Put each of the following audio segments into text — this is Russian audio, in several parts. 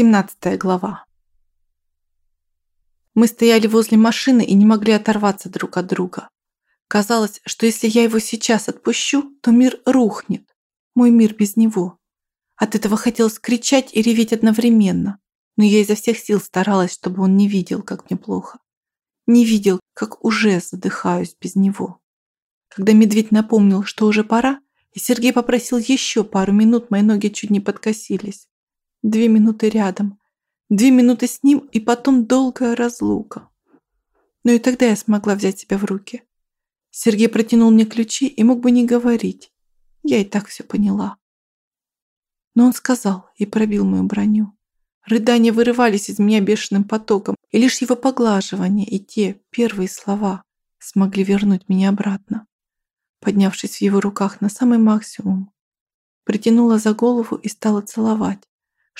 17 глава. Мы стояли возле машины и не могли оторваться друг от друга. Казалось, что если я его сейчас отпущу, то мир рухнет. Мой мир без него. От этого хотелось кричать и реветь одновременно. Но я изо всех сил старалась, чтобы он не видел, как мне плохо. Не видел, как уже задыхаюсь без него. Когда медведь напомнил, что уже пора, и Сергей попросил еще пару минут, мои ноги чуть не подкосились. Две минуты рядом. Две минуты с ним и потом долгая разлука. Но и тогда я смогла взять себя в руки. Сергей протянул мне ключи и мог бы не говорить. Я и так все поняла. Но он сказал и пробил мою броню. Рыдания вырывались из меня бешеным потоком, и лишь его поглаживание и те первые слова смогли вернуть меня обратно. Поднявшись в его руках на самый максимум, притянула за голову и стала целовать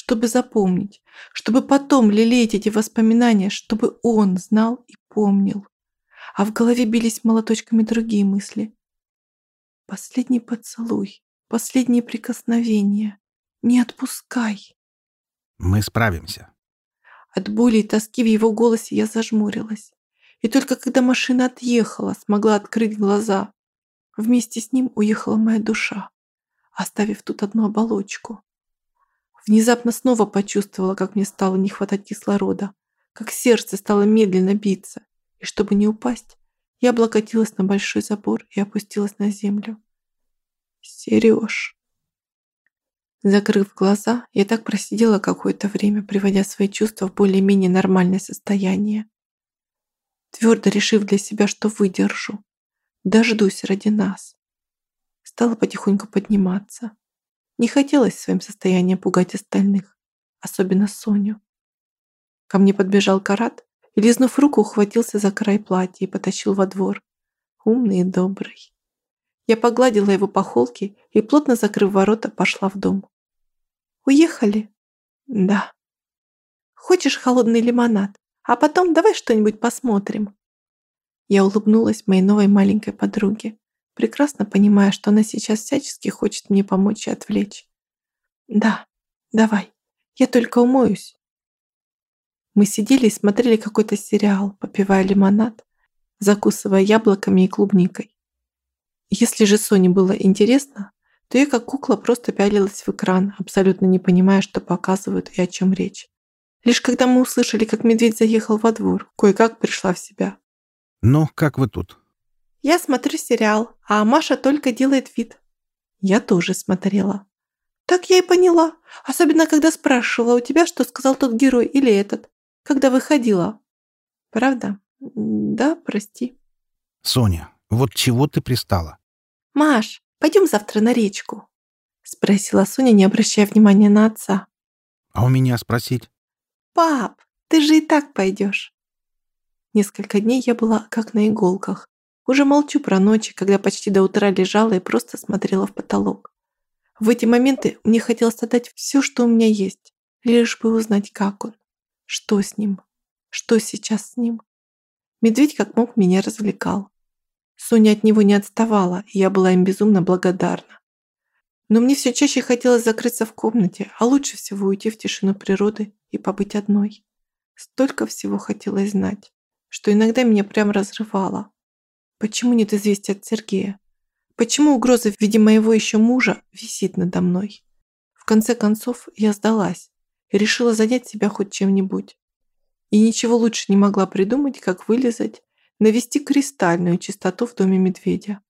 чтобы запомнить, чтобы потом лелеять эти воспоминания, чтобы он знал и помнил. А в голове бились молоточками другие мысли. Последний поцелуй, последнее прикосновение. Не отпускай. Мы справимся. От боли и тоски в его голосе я зажмурилась. И только когда машина отъехала, смогла открыть глаза. Вместе с ним уехала моя душа, оставив тут одну оболочку. Внезапно снова почувствовала, как мне стало не хватать кислорода, как сердце стало медленно биться, и чтобы не упасть, я облокотилась на большой забор и опустилась на землю. Сереж. Закрыв глаза, я так просидела какое-то время, приводя свои чувства в более-менее нормальное состояние. Твердо решив для себя, что выдержу, дождусь ради нас. Стала потихоньку подниматься. Не хотелось своим состоянием пугать остальных, особенно Соню. Ко мне подбежал Карат и, лизнув руку, ухватился за край платья и потащил во двор. Умный и добрый. Я погладила его по холке и, плотно закрыв ворота, пошла в дом. «Уехали?» «Да». «Хочешь холодный лимонад? А потом давай что-нибудь посмотрим». Я улыбнулась моей новой маленькой подруге прекрасно понимая, что она сейчас всячески хочет мне помочь и отвлечь. «Да, давай, я только умоюсь». Мы сидели и смотрели какой-то сериал, попивая лимонад, закусывая яблоками и клубникой. Если же Соне было интересно, то я как кукла просто пялилась в экран, абсолютно не понимая, что показывают и о чем речь. Лишь когда мы услышали, как медведь заехал во двор, кое-как пришла в себя. «Ну, как вы тут?» Я смотрю сериал, а Маша только делает вид. Я тоже смотрела. Так я и поняла. Особенно, когда спрашивала у тебя, что сказал тот герой или этот, когда выходила. Правда? Да, прости. Соня, вот чего ты пристала? Маш, пойдем завтра на речку. Спросила Соня, не обращая внимания на отца. А у меня спросить? Пап, ты же и так пойдешь. Несколько дней я была как на иголках. Уже молчу про ночи, когда почти до утра лежала и просто смотрела в потолок. В эти моменты мне хотелось отдать все, что у меня есть, лишь бы узнать, как он, что с ним, что сейчас с ним. Медведь как мог меня развлекал. Соня от него не отставала, и я была им безумно благодарна. Но мне все чаще хотелось закрыться в комнате, а лучше всего уйти в тишину природы и побыть одной. Столько всего хотелось знать, что иногда меня прям разрывало. Почему нет известия от Сергея? Почему угроза в виде моего еще мужа висит надо мной? В конце концов, я сдалась и решила занять себя хоть чем-нибудь. И ничего лучше не могла придумать, как вылезать, навести кристальную чистоту в доме медведя.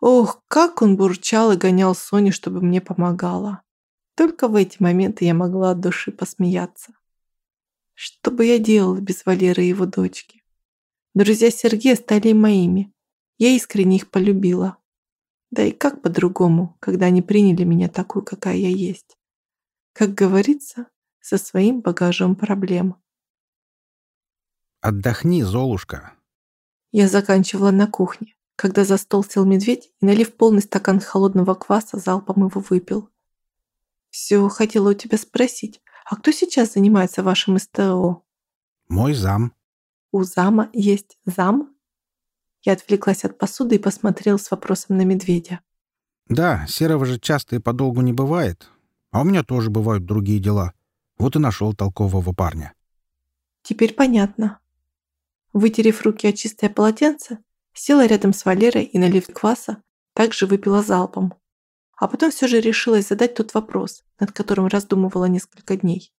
Ох, как он бурчал и гонял Соню, чтобы мне помогала. Только в эти моменты я могла от души посмеяться. Что бы я делала без Валеры и его дочки? Друзья Сергея стали моими. Я искренне их полюбила. Да и как по-другому, когда они приняли меня такую, какая я есть. Как говорится, со своим багажом проблем. Отдохни, Золушка. Я заканчивала на кухне, когда за стол сел медведь и, налив полный стакан холодного кваса, залпом его выпил. Все хотела у тебя спросить, а кто сейчас занимается вашим СТО? Мой зам. У зама есть зам? Я отвлеклась от посуды и посмотрел с вопросом на медведя. Да, серого же часто и подолгу не бывает. А у меня тоже бывают другие дела. Вот и нашел толкового парня. Теперь понятно. Вытерев руки о чистое полотенце, села рядом с Валерой и, налив кваса, также выпила залпом. А потом все же решилась задать тот вопрос, над которым раздумывала несколько дней.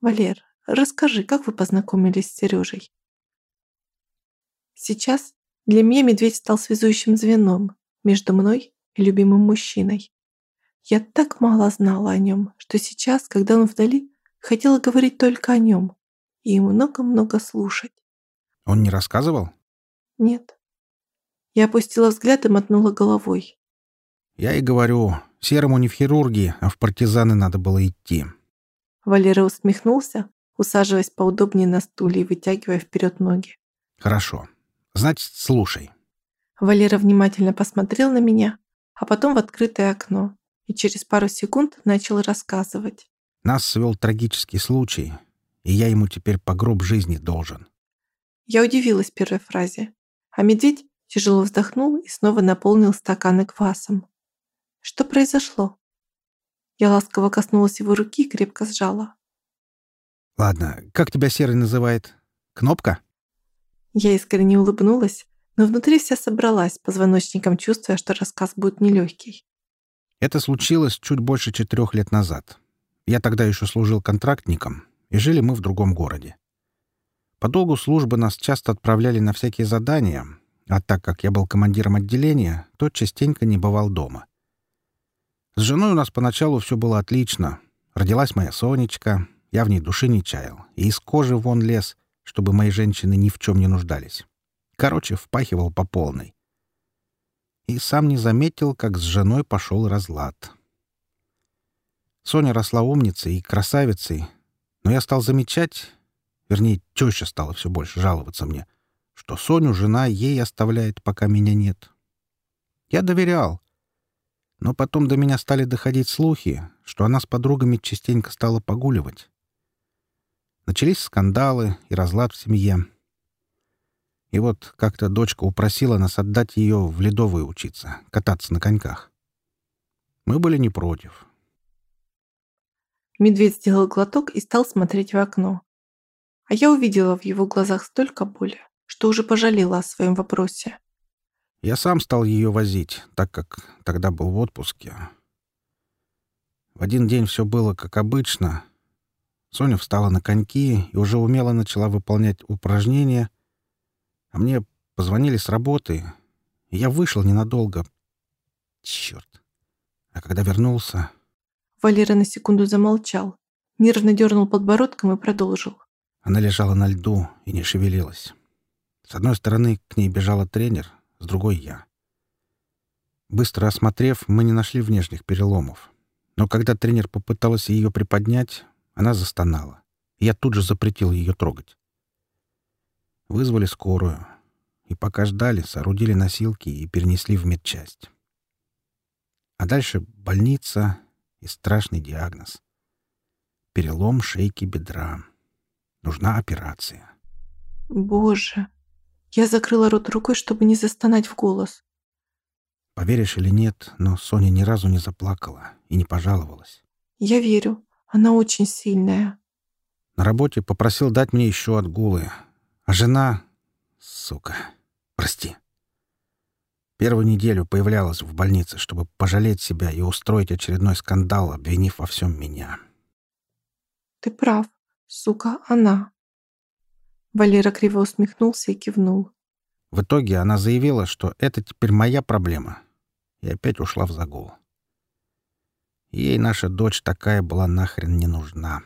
«Валер, расскажи, как вы познакомились с Сережей?» Сейчас для меня медведь стал связующим звеном между мной и любимым мужчиной. Я так мало знала о нем, что сейчас, когда он вдали, хотела говорить только о нем и много-много слушать. Он не рассказывал? Нет. Я опустила взгляд и мотнула головой. Я и говорю, серому не в хирурги, а в партизаны надо было идти. Валера усмехнулся, усаживаясь поудобнее на стуле и вытягивая вперед ноги. Хорошо. Значит, слушай. Валера внимательно посмотрел на меня, а потом в открытое окно и через пару секунд начал рассказывать. Нас свел трагический случай, и я ему теперь по гроб жизни должен. Я удивилась первой фразе, а медведь тяжело вздохнул и снова наполнил стаканы квасом. Что произошло? Я ласково коснулась его руки и крепко сжала. Ладно, как тебя Серый называет? Кнопка? Я искренне улыбнулась, но внутри вся собралась, позвоночником чувствуя, что рассказ будет нелегкий. Это случилось чуть больше четырех лет назад. Я тогда еще служил контрактником, и жили мы в другом городе. По долгу службы нас часто отправляли на всякие задания, а так как я был командиром отделения, то частенько не бывал дома. С женой у нас поначалу все было отлично. Родилась моя Сонечка, я в ней души не чаял, и из кожи вон лез, чтобы мои женщины ни в чем не нуждались. Короче, впахивал по полной. И сам не заметил, как с женой пошел разлад. Соня росла умницей и красавицей, но я стал замечать, вернее, теща стала все больше жаловаться мне, что Соню жена ей оставляет, пока меня нет. Я доверял. Но потом до меня стали доходить слухи, что она с подругами частенько стала погуливать. Начались скандалы и разлад в семье. И вот как-то дочка упросила нас отдать ее в ледовую учиться, кататься на коньках. Мы были не против. Медведь сделал глоток и стал смотреть в окно. А я увидела в его глазах столько боли, что уже пожалела о своем вопросе. Я сам стал ее возить, так как тогда был в отпуске. В один день все было как обычно — Соня встала на коньки и уже умело начала выполнять упражнения. А мне позвонили с работы, и я вышел ненадолго. Черт. А когда вернулся... Валера на секунду замолчал, нервно дернул подбородком и продолжил. Она лежала на льду и не шевелилась. С одной стороны к ней бежала тренер, с другой — я. Быстро осмотрев, мы не нашли внешних переломов. Но когда тренер попыталась ее приподнять, она застонала. Я тут же запретил ее трогать. Вызвали скорую. И пока ждали, соорудили носилки и перенесли в медчасть. А дальше больница и страшный диагноз. Перелом шейки бедра. Нужна операция. Боже. Я закрыла рот рукой, чтобы не застонать в голос. Поверишь или нет, но Соня ни разу не заплакала и не пожаловалась. Я верю. Она очень сильная. На работе попросил дать мне еще отгулы. А жена... Сука. Прости. Первую неделю появлялась в больнице, чтобы пожалеть себя и устроить очередной скандал, обвинив во всем меня. Ты прав. Сука, она. Валера криво усмехнулся и кивнул. В итоге она заявила, что это теперь моя проблема, и опять ушла в загул. Ей наша дочь такая была нахрен не нужна.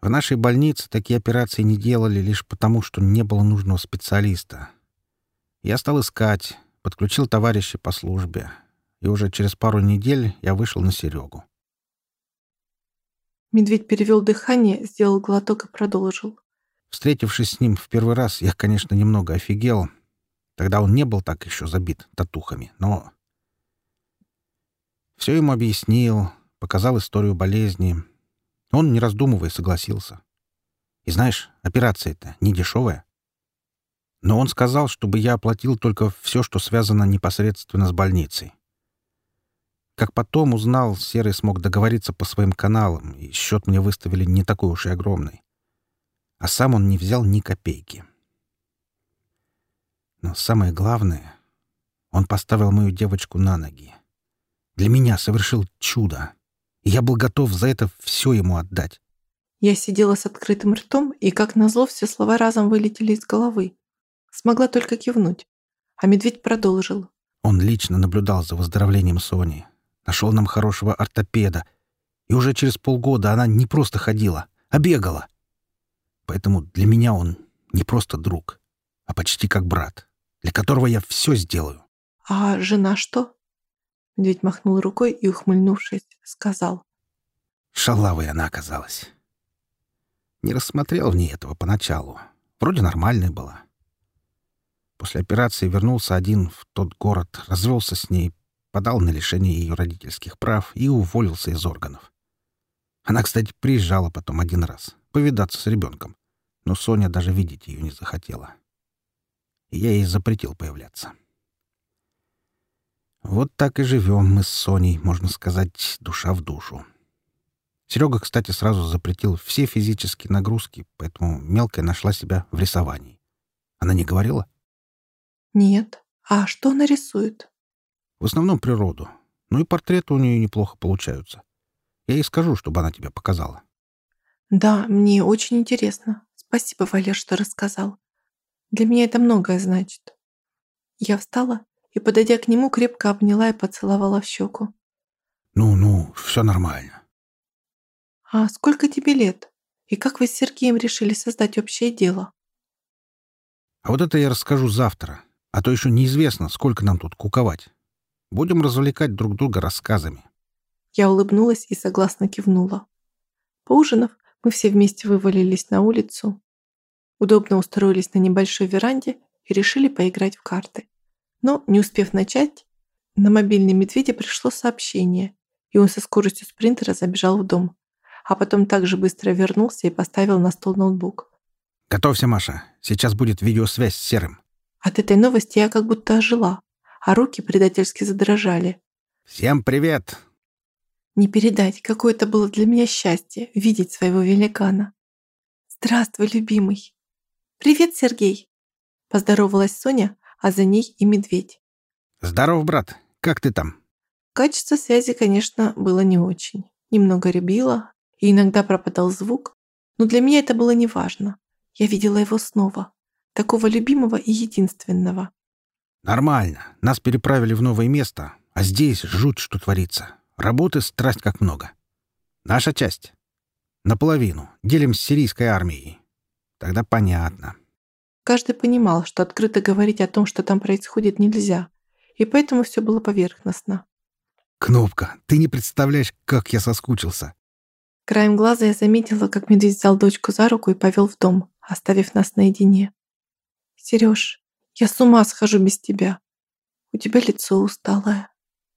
В нашей больнице такие операции не делали лишь потому, что не было нужного специалиста. Я стал искать, подключил товарища по службе, и уже через пару недель я вышел на Серегу. Медведь перевел дыхание, сделал глоток и продолжил. Встретившись с ним в первый раз, я, конечно, немного офигел. Тогда он не был так еще забит татухами, но все ему объяснил, показал историю болезни. Он, не раздумывая, согласился. И знаешь, операция-то не дешевая. Но он сказал, чтобы я оплатил только все, что связано непосредственно с больницей. Как потом узнал, Серый смог договориться по своим каналам, и счет мне выставили не такой уж и огромный. А сам он не взял ни копейки. Но самое главное, он поставил мою девочку на ноги. Для меня совершил чудо, и я был готов за это все ему отдать. Я сидела с открытым ртом, и, как назло, все слова разом вылетели из головы. Смогла только кивнуть. А медведь продолжил. Он лично наблюдал за выздоровлением Сони, нашел нам хорошего ортопеда, и уже через полгода она не просто ходила, а бегала. Поэтому для меня он не просто друг, а почти как брат, для которого я все сделаю. «А жена что?» Медведь махнул рукой и, ухмыльнувшись, сказал. Шалавой она оказалась. Не рассмотрел в ней этого поначалу. Вроде нормальная была. После операции вернулся один в тот город, развелся с ней, подал на лишение ее родительских прав и уволился из органов. Она, кстати, приезжала потом один раз, повидаться с ребенком, но Соня даже видеть ее не захотела. Я ей запретил появляться. Вот так и живем мы с Соней, можно сказать, душа в душу. Серега, кстати, сразу запретил все физические нагрузки, поэтому мелкая нашла себя в рисовании. Она не говорила? Нет. А что она рисует? В основном природу. Ну и портреты у нее неплохо получаются. Я ей скажу, чтобы она тебе показала. Да, мне очень интересно. Спасибо, Валер, что рассказал. Для меня это многое значит. Я встала и, подойдя к нему, крепко обняла и поцеловала в щеку. Ну-ну, все нормально. «А сколько тебе лет? И как вы с Сергеем решили создать общее дело?» «А вот это я расскажу завтра, а то еще неизвестно, сколько нам тут куковать. Будем развлекать друг друга рассказами». Я улыбнулась и согласно кивнула. Поужинав, мы все вместе вывалились на улицу, удобно устроились на небольшой веранде и решили поиграть в карты. Но, не успев начать, на мобильный медведя пришло сообщение, и он со скоростью спринтера забежал в дом а потом также быстро вернулся и поставил на стол ноутбук. «Готовься, Маша. Сейчас будет видеосвязь с Серым». От этой новости я как будто ожила, а руки предательски задрожали. «Всем привет!» Не передать, какое это было для меня счастье видеть своего великана. «Здравствуй, любимый!» «Привет, Сергей!» Поздоровалась Соня, а за ней и медведь. «Здоров, брат! Как ты там?» Качество связи, конечно, было не очень. Немного рябило, и иногда пропадал звук, но для меня это было неважно. Я видела его снова, такого любимого и единственного. «Нормально. Нас переправили в новое место, а здесь жуть, что творится. Работы страсть как много. Наша часть. Наполовину. Делим с сирийской армией. Тогда понятно». Каждый понимал, что открыто говорить о том, что там происходит, нельзя, и поэтому все было поверхностно. «Кнопка, ты не представляешь, как я соскучился. Краем глаза я заметила, как медведь взял дочку за руку и повел в дом, оставив нас наедине. «Сереж, я с ума схожу без тебя. У тебя лицо усталое».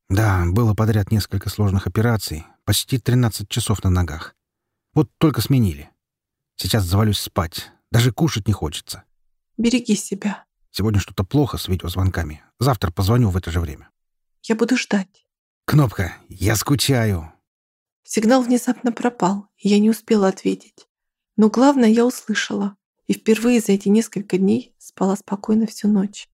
Да, было подряд несколько сложных операций, почти 13 часов на ногах. Вот только сменили. Сейчас завалюсь спать. Даже кушать не хочется. Береги себя. Сегодня что-то плохо с видеозвонками. Завтра позвоню в это же время. Я буду ждать. Кнопка, я скучаю. Сигнал внезапно пропал, и я не успела ответить. Но главное я услышала, и впервые за эти несколько дней спала спокойно всю ночь.